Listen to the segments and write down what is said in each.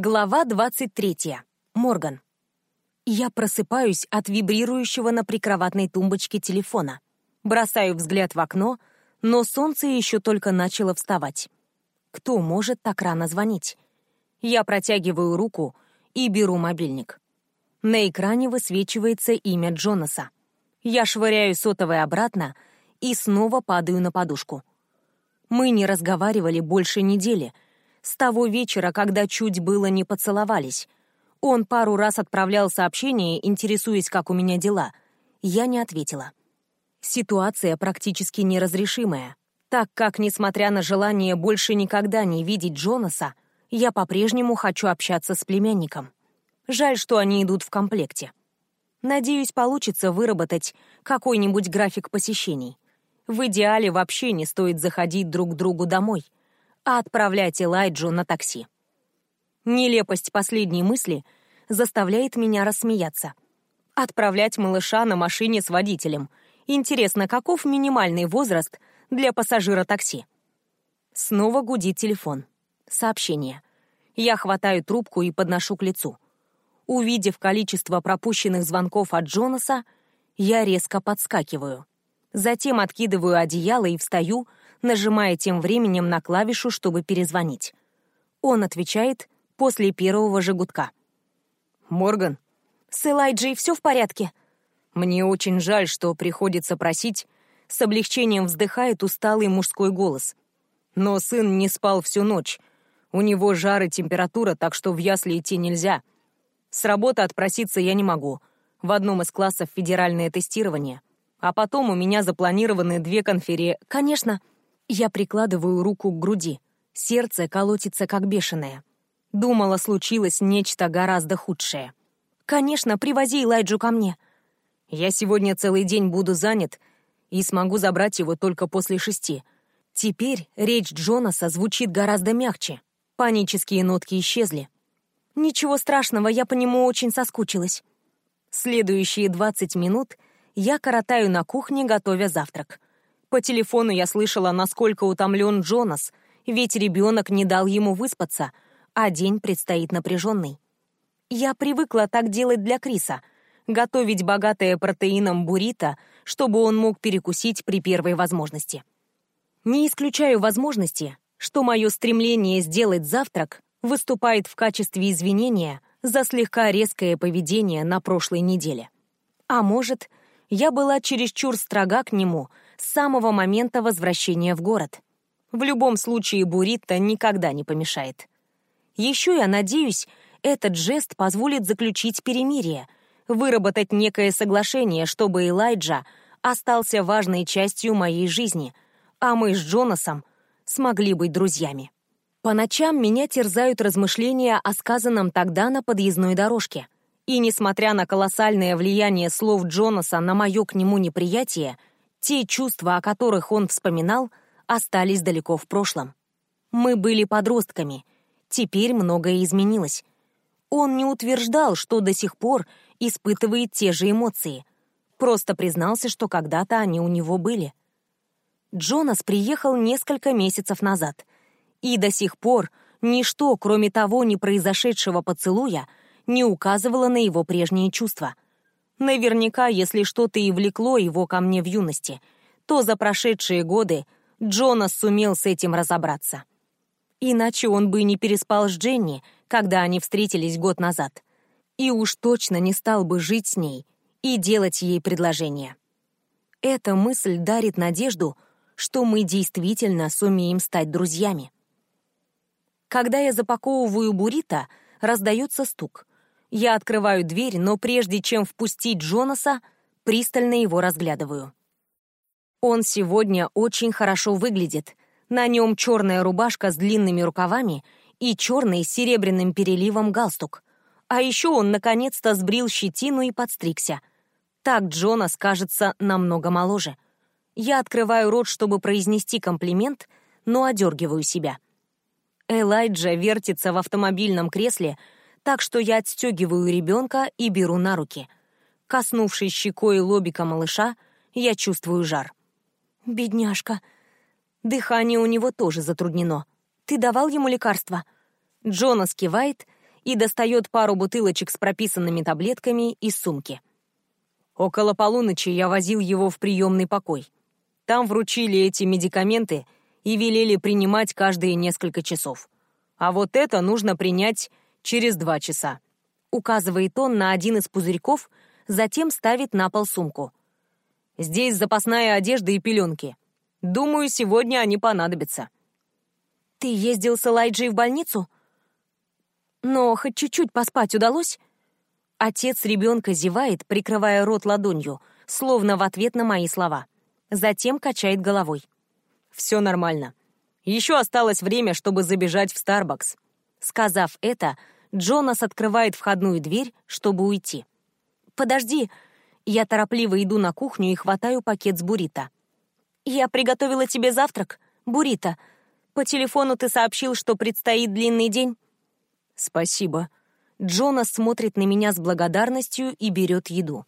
Глава 23. Морган. Я просыпаюсь от вибрирующего на прикроватной тумбочке телефона. Бросаю взгляд в окно, но солнце еще только начало вставать. Кто может так рано звонить? Я протягиваю руку и беру мобильник. На экране высвечивается имя Джонаса. Я швыряю сотовый обратно и снова падаю на подушку. Мы не разговаривали больше недели — с того вечера, когда чуть было не поцеловались. Он пару раз отправлял сообщения, интересуясь, как у меня дела. Я не ответила. Ситуация практически неразрешимая, так как, несмотря на желание больше никогда не видеть Джонаса, я по-прежнему хочу общаться с племянником. Жаль, что они идут в комплекте. Надеюсь, получится выработать какой-нибудь график посещений. В идеале вообще не стоит заходить друг к другу домой — а отправлять Элайджу на такси. Нелепость последней мысли заставляет меня рассмеяться. Отправлять малыша на машине с водителем. Интересно, каков минимальный возраст для пассажира такси? Снова гудит телефон. Сообщение. Я хватаю трубку и подношу к лицу. Увидев количество пропущенных звонков от Джонаса, я резко подскакиваю. Затем откидываю одеяло и встаю, нажимая тем временем на клавишу, чтобы перезвонить. Он отвечает после первого же. «Морган?» «С Элайджей все в порядке?» «Мне очень жаль, что приходится просить...» С облегчением вздыхает усталый мужской голос. «Но сын не спал всю ночь. У него жар и температура, так что в ясли идти нельзя. С работы отпроситься я не могу. В одном из классов федеральное тестирование. А потом у меня запланированы две конференции. «Конечно», я прикладываю руку к груди. Сердце колотится как бешеное. Думала, случилось нечто гораздо худшее. «Конечно, привози Элайджу ко мне». «Я сегодня целый день буду занят и смогу забрать его только после шести». Теперь речь Джонаса звучит гораздо мягче. Панические нотки исчезли. «Ничего страшного, я по нему очень соскучилась». Следующие 20 минут я коротаю на кухне, готовя завтрак. По телефону я слышала, насколько утомлен Джонас, ведь ребенок не дал ему выспаться, а день предстоит напряженный. Я привыкла так делать для Криса, готовить богатое протеином буррито, чтобы он мог перекусить при первой возможности. Не исключаю возможности, что мое стремление сделать завтрак выступает в качестве извинения за слегка резкое поведение на прошлой неделе. А может, я была чересчур строга к нему — с самого момента возвращения в город. В любом случае буррито никогда не помешает. Еще я надеюсь, этот жест позволит заключить перемирие, выработать некое соглашение, чтобы Элайджа остался важной частью моей жизни, а мы с Джонасом смогли быть друзьями. По ночам меня терзают размышления о сказанном тогда на подъездной дорожке. И несмотря на колоссальное влияние слов Джонаса на мое к нему неприятие, те чувства, о которых он вспоминал, остались далеко в прошлом. Мы были подростками. Теперь многое изменилось. Он не утверждал, что до сих пор испытывает те же эмоции. Просто признался, что когда-то они у него были. Джонас приехал несколько месяцев назад. И до сих пор ничто, кроме того не произошедшего поцелуя, не указывало на его прежние чувства — Наверняка, если что-то и влекло его ко мне в юности, то за прошедшие годы Джонас сумел с этим разобраться. Иначе он бы не переспал с Дженни, когда они встретились год назад. И уж точно не стал бы жить с ней и делать ей предложение. Эта мысль дарит надежду, что мы действительно сумеем стать друзьями. Когда я запаковываю буррито, раздается стук. Я открываю дверь, но прежде чем впустить Джонаса, пристально его разглядываю. Он сегодня очень хорошо выглядит. На нем черная рубашка с длинными рукавами и черный с серебряным переливом галстук. А еще он наконец-то сбрил щетину и подстригся. Так Джонас кажется намного моложе. Я открываю рот, чтобы произнести комплимент, но одергиваю себя. Элайджа вертится в автомобильном кресле, так что я отстегиваю ребенка и беру на руки. Коснувшись щекой лобика малыша, я чувствую жар. «Бедняжка». Дыхание у него тоже затруднено. «Ты давал ему лекарства?» Джонас кивает, и достает пару бутылочек с прописанными таблетками из сумки. Около полуночи я возил его в приемный покой. Там вручили эти медикаменты и велели принимать каждые несколько часов. А вот это нужно принять через два часа. Указывает он на один из пузырьков, затем ставит на пол сумку. Здесь запасная одежда и пеленки. Думаю, сегодня они понадобятся. Ты ездил с Элайджей в больницу? Но хоть чуть-чуть поспать удалось? Отец ребенка зевает, прикрывая рот ладонью, словно в ответ на мои слова. Затем качает головой. Все нормально. Еще осталось время, чтобы забежать в Старбакс. Сказав это, Джонас открывает входную дверь, чтобы уйти. «Подожди!» Я торопливо иду на кухню и хватаю пакет с буррито. «Я приготовила тебе завтрак, буррито. По телефону ты сообщил, что предстоит длинный день». «Спасибо». Джонас смотрит на меня с благодарностью и берет еду.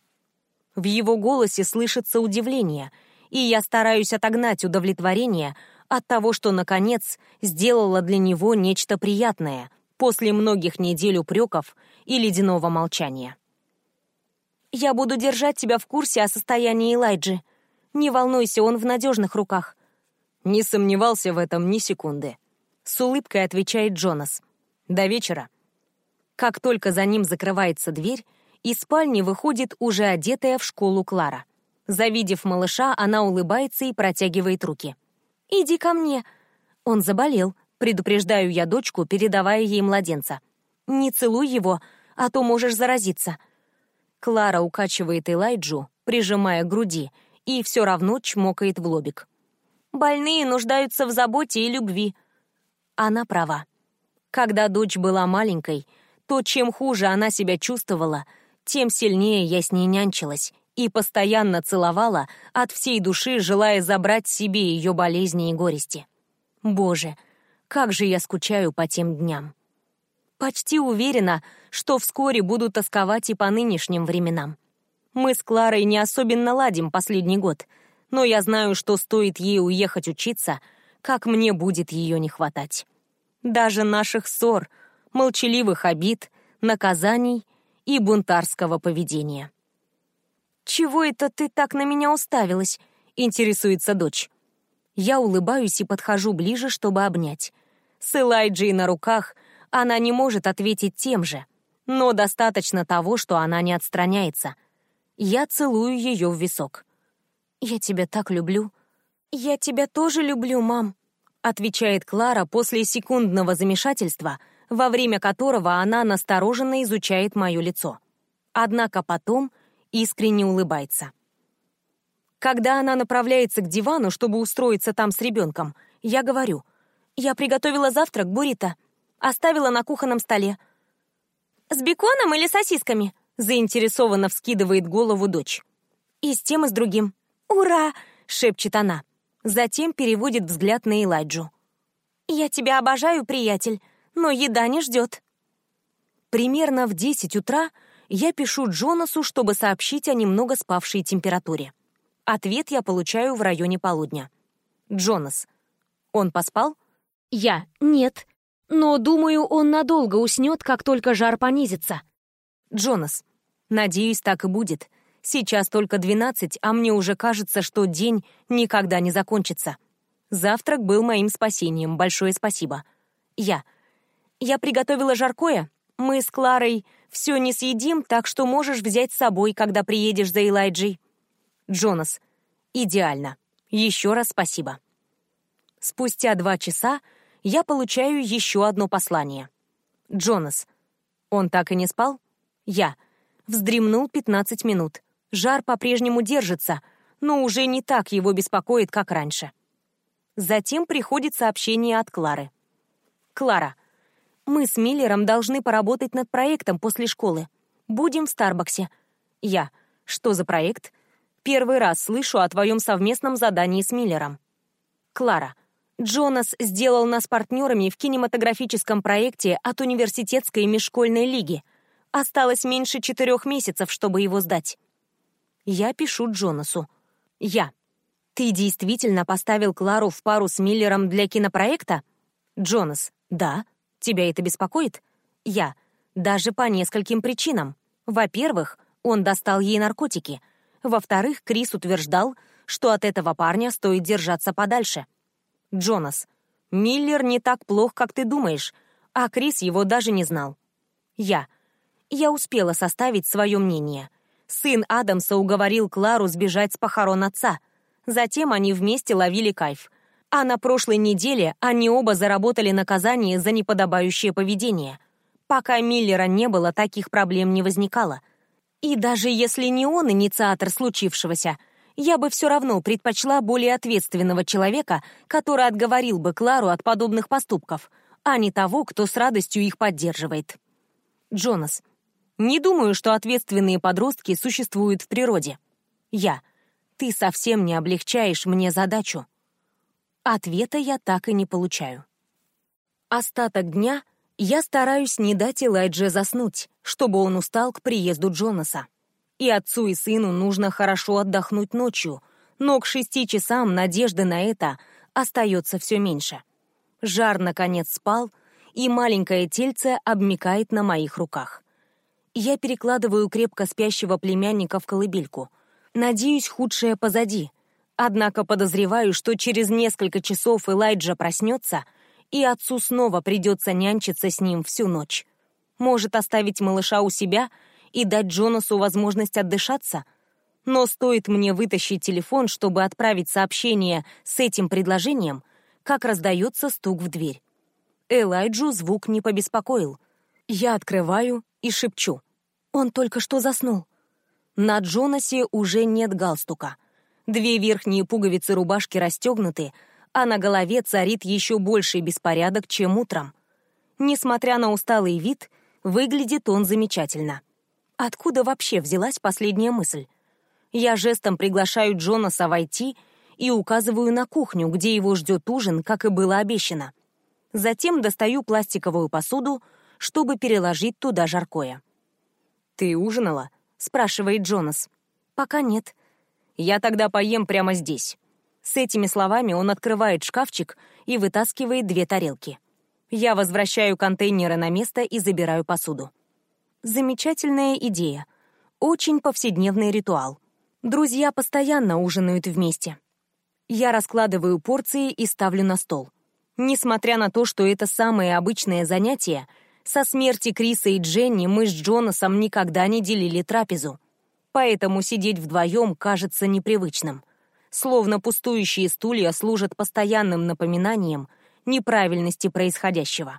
В его голосе слышится удивление, и я стараюсь отогнать удовлетворение от того, что, наконец, сделала для него нечто приятное после многих недель упреков и ледяного молчания. «Я буду держать тебя в курсе о состоянии Элайджи. Не волнуйся, он в надежных руках». Не сомневался в этом ни секунды. С улыбкой отвечает Джонас. «До вечера». Как только за ним закрывается дверь, из спальни выходит уже одетая в школу Клара. Завидев малыша, она улыбается и протягивает руки. «Иди ко мне». Он заболел, предупреждаю я дочку, передавая ей младенца. «Не целуй его, а то можешь заразиться». Клара укачивает Элайджу, прижимая к груди, и все равно чмокает в лобик. «Больные нуждаются в заботе и любви». Она права. Когда дочь была маленькой, то чем хуже она себя чувствовала, тем сильнее я с ней нянчилась и постоянно целовала от всей души, желая забрать себе ее болезни и горести. Боже, как же я скучаю по тем дням. Почти уверена, что вскоре буду тосковать и по нынешним временам. Мы с Кларой не особенно ладим последний год, но я знаю, что стоит ей уехать учиться, как мне будет ее не хватать. Даже наших ссор, молчаливых обид, наказаний и бунтарского поведения. «Чего это ты так на меня уставилась?» — интересуется дочь. Я улыбаюсь и подхожу ближе, чтобы обнять. С Элайджей на руках — она не может ответить тем же, но достаточно того, что она не отстраняется. Я целую ее в висок. «Я тебя так люблю». «Я тебя тоже люблю, мам», — отвечает Клара после секундного замешательства, во время которого она настороженно изучает мое лицо. Однако потом искренне улыбается. Когда она направляется к дивану, чтобы устроиться там с ребенком, я говорю, «Я приготовила завтрак, Бурита. Оставила на кухонном столе. «С беконом или сосисками?» Заинтересованно вскидывает голову дочь. «И с тем, и с другим». «Ура!» — шепчет она. Затем переводит взгляд на Элайджу. «Я тебя обожаю, приятель, но еда не ждет». Примерно в 10 утра я пишу Джонасу, чтобы сообщить о немного спавшей температуре. Ответ я получаю в районе полудня. Джонас. Он поспал? Я. Нет. Но, думаю, он надолго уснет, как только жар понизится. Джонас. Надеюсь, так и будет. Сейчас только двенадцать, а мне уже кажется, что день никогда не закончится. Завтрак был моим спасением, большое спасибо. Я. Я приготовила жаркое. Мы с Кларой все не съедим, так что можешь взять с собой, когда приедешь за Элайджей. Джонас. Идеально. Еще раз спасибо. Спустя два часа я получаю еще одно послание. Джонас. Он так и не спал? Я. Вздремнул 15 минут. Жар по-прежнему держится, но уже не так его беспокоит, как раньше. Затем приходит сообщение от Клары. Клара. Мы с Миллером должны поработать над проектом после школы. Будем в Старбаксе. Я. Что за проект? Первый раз слышу о твоем совместном задании с Миллером. Клара. Джонас сделал нас партнерами в кинематографическом проекте от университетской межшкольной лиги. Осталось меньше четырех месяцев, чтобы его сдать. Я пишу Джонасу. Я. Ты действительно поставил Клару в пару с Миллером для кинопроекта? Джонас. Да. Тебя это беспокоит? Я. Даже по нескольким причинам. Во-первых, он достал ей наркотики. Во-вторых, Крис утверждал, что от этого парня стоит держаться подальше. Джонас, Миллер не так плох, как ты думаешь, а Крис его даже не знал. Я. Я успела составить свое мнение. Сын Адамса уговорил Клару сбежать с похорон отца. Затем они вместе ловили кайф. А на прошлой неделе они оба заработали наказание за неподобающее поведение. Пока Миллера не было, таких проблем не возникало. И даже если не он инициатор случившегося — я бы все равно предпочла более ответственного человека, который отговорил бы Клару от подобных поступков, а не того, кто с радостью их поддерживает. Джонас. Не думаю, что ответственные подростки существуют в природе. Я. Ты совсем не облегчаешь мне задачу. Ответа я так и не получаю. Остаток дня я стараюсь не дать Элайдже заснуть, чтобы он устал к приезду Джонаса. И отцу и сыну нужно хорошо отдохнуть ночью, но к шести часам надежды на это остается все меньше. Жар, наконец, спал, и маленькое тельце обмикает на моих руках. Я перекладываю крепко спящего племянника в колыбельку. Надеюсь, худшее позади. Однако подозреваю, что через несколько часов Элайджа проснется, и отцу снова придется нянчиться с ним всю ночь. Может оставить малыша у себя — и дать Джонасу возможность отдышаться. Но стоит мне вытащить телефон, чтобы отправить сообщение с этим предложением, как раздается стук в дверь. Элайджу звук не побеспокоил. Я открываю и шепчу. Он только что заснул. На Джонасе уже нет галстука. Две верхние пуговицы рубашки расстегнуты, а на голове царит еще больший беспорядок, чем утром. Несмотря на усталый вид, выглядит он замечательно. Откуда вообще взялась последняя мысль? Я жестом приглашаю Джонаса войти и указываю на кухню, где его ждет ужин, как и было обещано. Затем достаю пластиковую посуду, чтобы переложить туда жаркое. «Ты ужинала?» — спрашивает Джонас. «Пока нет. Я тогда поем прямо здесь». С этими словами он открывает шкафчик и вытаскивает две тарелки. Я возвращаю контейнеры на место и забираю посуду. Замечательная идея. Очень повседневный ритуал. Друзья постоянно ужинают вместе. Я раскладываю порции и ставлю на стол. Несмотря на то, что это самое обычное занятие, со смерти Криса и Дженни мы с Джонасом никогда не делили трапезу. Поэтому сидеть вдвоем кажется непривычным. Словно пустующие стулья служат постоянным напоминанием неправильности происходящего.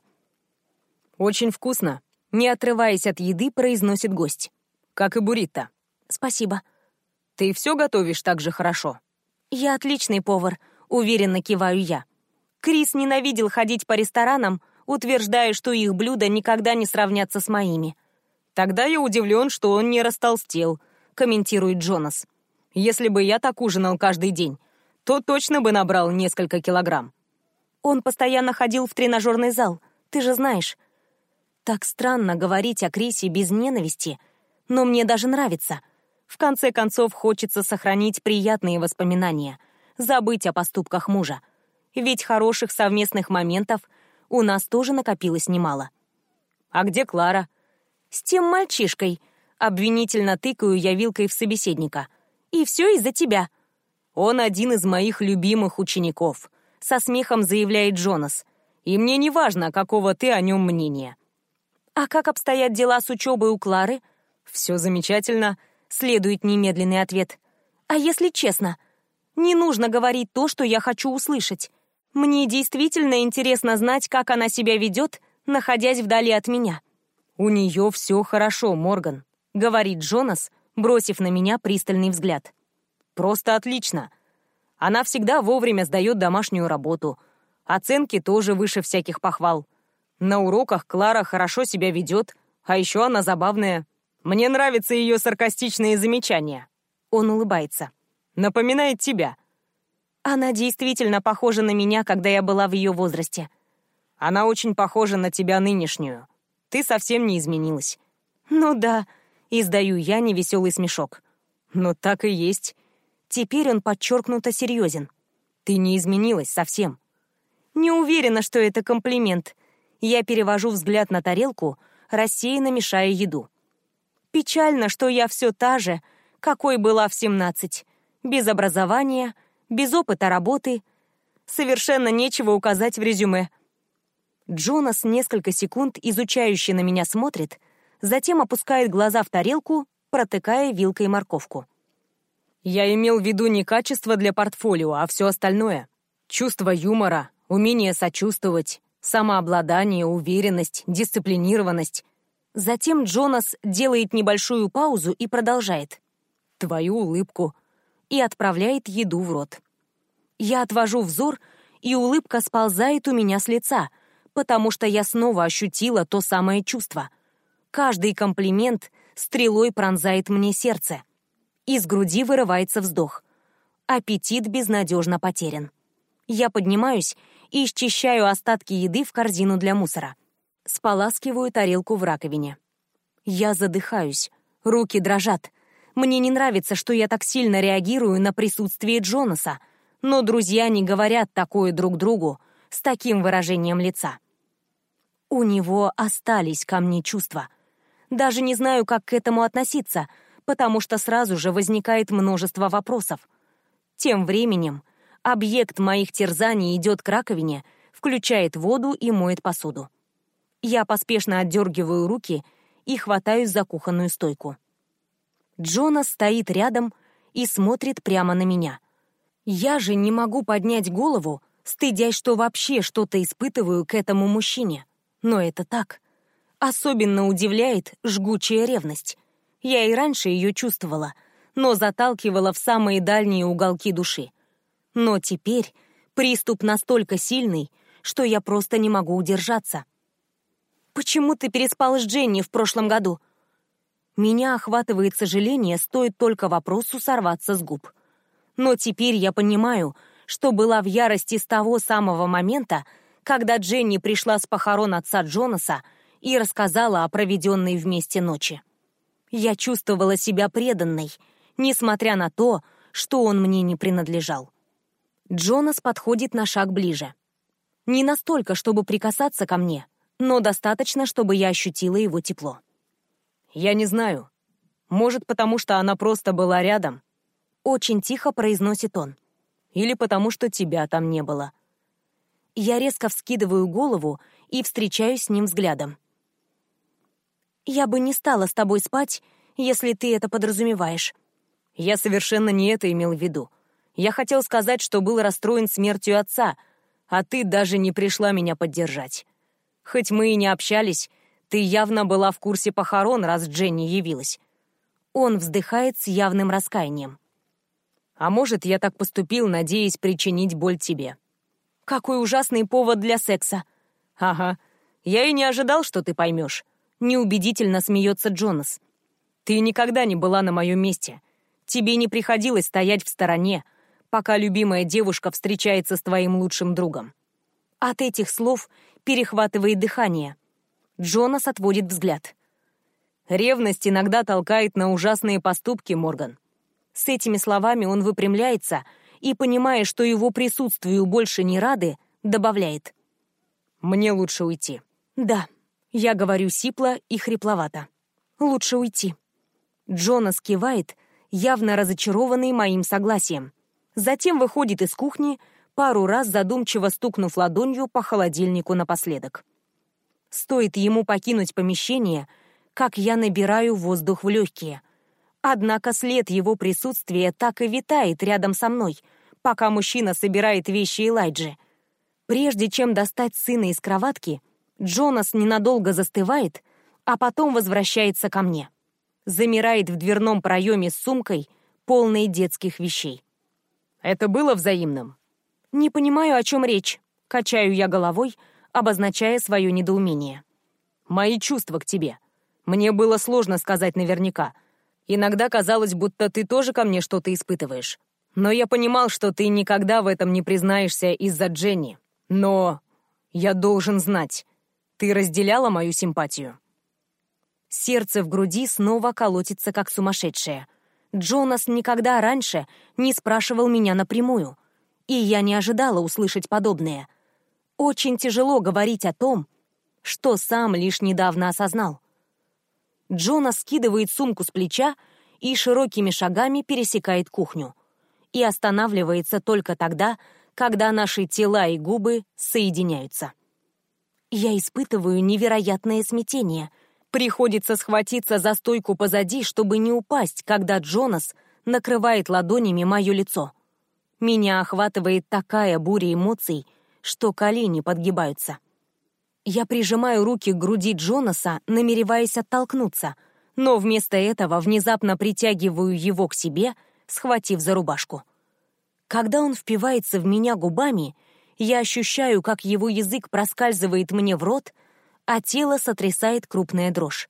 «Очень вкусно», не отрываясь от еды, произносит гость. «Как и буррито». «Спасибо». «Ты все готовишь так же хорошо?» «Я отличный повар», — уверенно киваю я. Крис ненавидел ходить по ресторанам, утверждая, что их блюда никогда не сравнятся с моими. «Тогда я удивлен, что он не растолстел», — комментирует Джонас. «Если бы я так ужинал каждый день, то точно бы набрал несколько килограмм». Он постоянно ходил в тренажерный зал, ты же знаешь. Так странно говорить о Крисе без ненависти, но мне даже нравится. В конце концов, хочется сохранить приятные воспоминания, забыть о поступках мужа. Ведь хороших совместных моментов у нас тоже накопилось немало. «А где Клара?» «С тем мальчишкой», — обвинительно тыкаю я вилкой в собеседника. «И все из-за тебя». «Он один из моих любимых учеников», — со смехом заявляет Джонас. «И мне не важно, какого ты о нем мнения. «А как обстоят дела с учебой у Клары?» «Все замечательно», — следует немедленный ответ. «А если честно? Не нужно говорить то, что я хочу услышать. Мне действительно интересно знать, как она себя ведет, находясь вдали от меня». «У нее все хорошо, Морган», — говорит Джонас, бросив на меня пристальный взгляд. «Просто отлично. Она всегда вовремя сдает домашнюю работу. Оценки тоже выше всяких похвал. На уроках Клара хорошо себя ведет, а еще она забавная. Мне нравятся ее саркастичные замечания. Он улыбается. Напоминает тебя. Она действительно похожа на меня, когда я была в ее возрасте. Она очень похожа на тебя нынешнюю. Ты совсем не изменилась. Ну да, издаю я невеселый смешок. Но так и есть. Теперь он подчеркнуто серьезен. Ты не изменилась совсем. Не уверена, что это комплимент. Я перевожу взгляд на тарелку, рассеянно мешая еду. Печально, что я все та же, какой была в 17. Без образования, без опыта работы. Совершенно нечего указать в резюме. Джонас несколько секунд изучающе на меня смотрит, затем опускает глаза в тарелку, протыкая вилкой морковку. Я имел в виду не качество для портфолио, а все остальное. Чувство юмора, умение сочувствовать, самообладание, уверенность, дисциплинированность. Затем Джонас делает небольшую паузу и продолжает. Твою улыбку. И отправляет еду в рот. Я отвожу взор, и улыбка сползает у меня с лица, потому что я снова ощутила то самое чувство. Каждый комплимент стрелой пронзает мне сердце. Из груди вырывается вздох. Аппетит безнадежно потерян. Я поднимаюсь и счищаю остатки еды в корзину для мусора. Споласкиваю тарелку в раковине. Я задыхаюсь, руки дрожат. Мне не нравится, что я так сильно реагирую на присутствие Джонаса, но друзья не говорят такое друг другу с таким выражением лица. У него остались ко мне чувства. Даже не знаю, как к этому относиться, потому что сразу же возникает множество вопросов. Тем временем объект моих терзаний идет к раковине, включает воду и моет посуду. Я поспешно отдергиваю руки и хватаюсь за кухонную стойку. Джона стоит рядом и смотрит прямо на меня. Я же не могу поднять голову, стыдясь, что вообще что-то испытываю к этому мужчине. Но это так. Особенно удивляет жгучая ревность. Я и раньше ее чувствовала, но заталкивала в самые дальние уголки души. Но теперь приступ настолько сильный, что я просто не могу удержаться. «Почему ты переспал с Дженни в прошлом году?» Меня охватывает сожаление, стоит только вопросу сорваться с губ. Но теперь я понимаю, что была в ярости с того самого момента, когда Дженни пришла с похорон отца Джонаса и рассказала о проведенной вместе ночи. Я чувствовала себя преданной, несмотря на то, что он мне не принадлежал. Джонас подходит на шаг ближе. Не настолько, чтобы прикасаться ко мне, но достаточно, чтобы я ощутила его тепло. «Я не знаю. Может, потому что она просто была рядом?» Очень тихо произносит он. «Или потому что тебя там не было». Я резко вскидываю голову и встречаюсь с ним взглядом. «Я бы не стала с тобой спать, если ты это подразумеваешь». «Я совершенно не это имел в виду. Я хотел сказать, что был расстроен смертью отца, а ты даже не пришла меня поддержать. Хоть мы и не общались, ты явно была в курсе похорон, раз Дженни явилась». Он вздыхает с явным раскаянием. «А может, я так поступил, надеясь причинить боль тебе». «Какой ужасный повод для секса!» «Ага, я и не ожидал, что ты поймешь. Неубедительно смеется Джонас. «Ты никогда не была на моем месте. Тебе не приходилось стоять в стороне, пока любимая девушка встречается с твоим лучшим другом». От этих слов перехватывает дыхание. Джонас отводит взгляд. «Ревность иногда толкает на ужасные поступки, Морган». С этими словами он выпрямляется и, понимая, что его присутствию больше не рады, добавляет. «Мне лучше уйти». «Да», я говорю сипло и хрипловато. «Лучше уйти». Джонас кивает, явно разочарованный моим согласием. Затем выходит из кухни, пару раз задумчиво стукнув ладонью по холодильнику напоследок. Стоит ему покинуть помещение, как я набираю воздух в легкие. Однако след его присутствия так и витает рядом со мной, пока мужчина собирает вещи Элайджи. Прежде чем достать сына из кроватки, Джонас ненадолго застывает, а потом возвращается ко мне. Замирает в дверном проеме с сумкой, полной детских вещей. «Это было взаимным?» «Не понимаю, о чем речь», — качаю я головой, обозначая свое недоумение. «Мои чувства к тебе. Мне было сложно сказать наверняка. Иногда казалось, будто ты тоже ко мне что-то испытываешь. Но я понимал, что ты никогда в этом не признаешься из-за Дженни. Но я должен знать. Ты разделяла мою симпатию?» Сердце в груди снова колотится, как сумасшедшее. Джонас никогда раньше не спрашивал меня напрямую, и я не ожидала услышать подобное. Очень тяжело говорить о том, что сам лишь недавно осознал. Джона скидывает сумку с плеча и широкими шагами пересекает кухню. И останавливается только тогда, когда наши тела и губы соединяются. Я испытываю невероятное смятение. Приходится схватиться за стойку позади, чтобы не упасть, когда Джонас накрывает ладонями мое лицо. Меня охватывает такая буря эмоций, что колени подгибаются. Я прижимаю руки к груди Джонаса, намереваясь оттолкнуться, но вместо этого внезапно притягиваю его к себе, схватив за рубашку. Когда он впивается в меня губами, я ощущаю, как его язык проскальзывает мне в рот, а тело сотрясает крупная дрожь.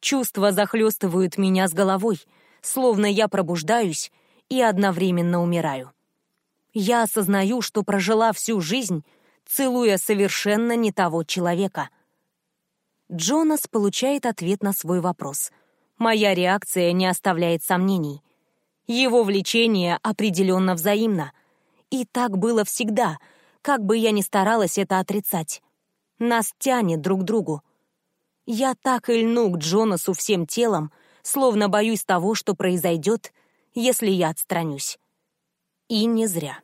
Чувства захлестывают меня с головой, словно я пробуждаюсь и одновременно умираю. Я осознаю, что прожила всю жизнь, целуя совершенно не того человека. Джонас получает ответ на свой вопрос. Моя реакция не оставляет сомнений. Его влечение определенно взаимно. И так было всегда, как бы я ни старалась это отрицать. Нас тянет друг к другу. Я так и льну к Джонасу всем телом, словно боюсь того, что произойдет, если я отстранюсь. И не зря.